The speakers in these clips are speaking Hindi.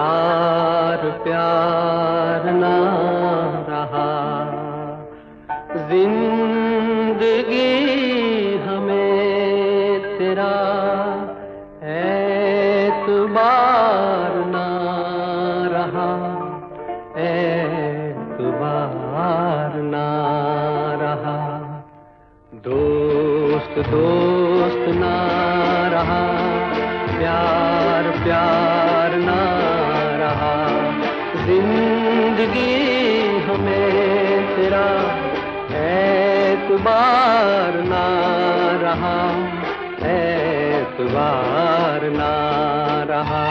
प्यार प्यार ना रहा। ज़िंदगी हमें तेरा एतबार ना रहा। एतबार ना रहा। दोस्त दोस्त ना रहा। प्यार प्यार ना ज़िंदगी हमें तेरा एतबार ना रहा एतबार ना रहा।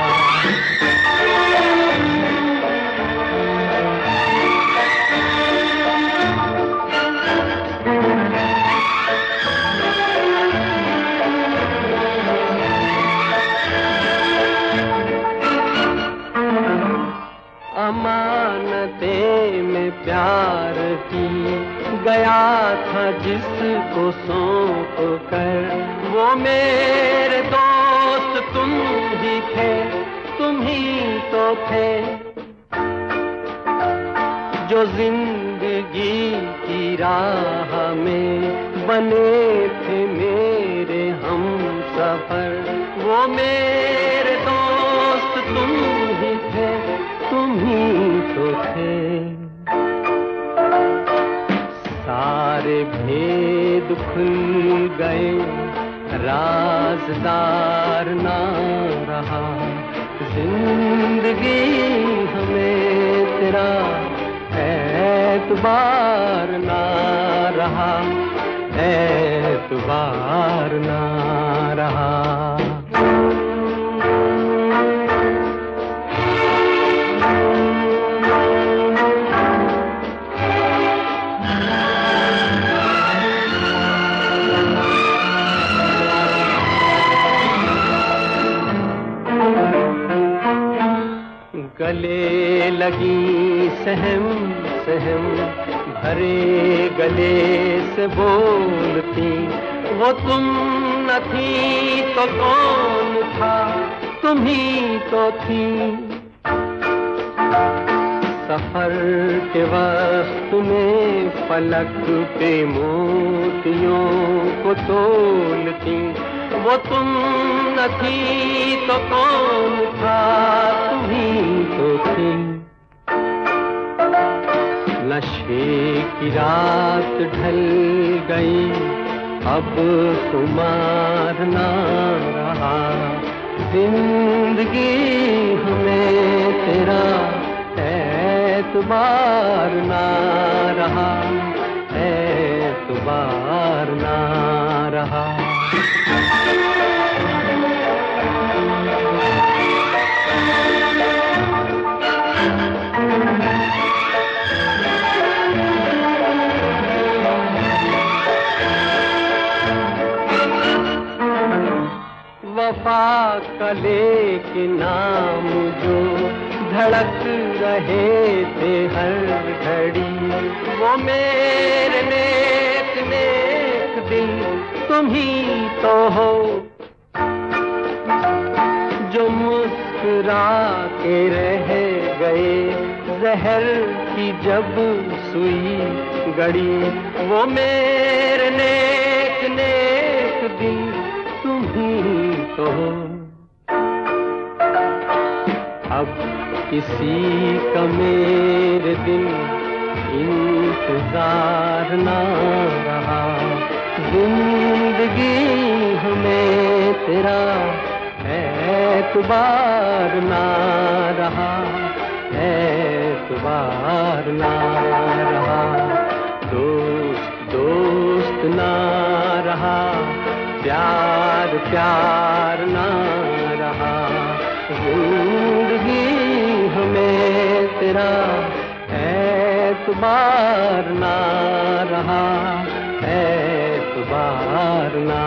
गया था जिसको सौंप कर। वो मेरे दोस्त तुम ही थे, तुम ही तो थे। जो ज़िंदगी की राह में बने थे मेरे हम सफ़र। वो मेरे दोस्त राजदार ना रहा। ज़िंदगी हमें तेरा एतबार ना रहा। ऐतबार ना रहा। गले लगी सहम सहम। भरे गले से बोलती, वो तुम न थी तो कौन था? तुम ही तो थी। सफ़र के वक्त में पलक पे मोतियों को तोलती, वो तुम न थी तो कौन था? नशे की रात ढल गई, अब कुमार ना रहा। ज़िंदगी हमें तेरा एतबार ना रहा, एतबार ना रहा। के नाम जो धड़क रहे थे हर घड़ी। वो मेरे नेक नेक दिल तुम ही तो हो। जो मुस्कुरा के रह गए, जहर की जब सुई गड़ी। वो मेरे नेक नेक दिल तुम ही तो हो। अब किसी का मेरे दिन इंतज़ार ना रहा। ज़िंदगी हमें तेरा एतबार ना रहा। एतबार ना रहा। दोस्त दोस्त ना रहा। प्यार प्यार तेरा एतबार ना रहा ऐतबार ना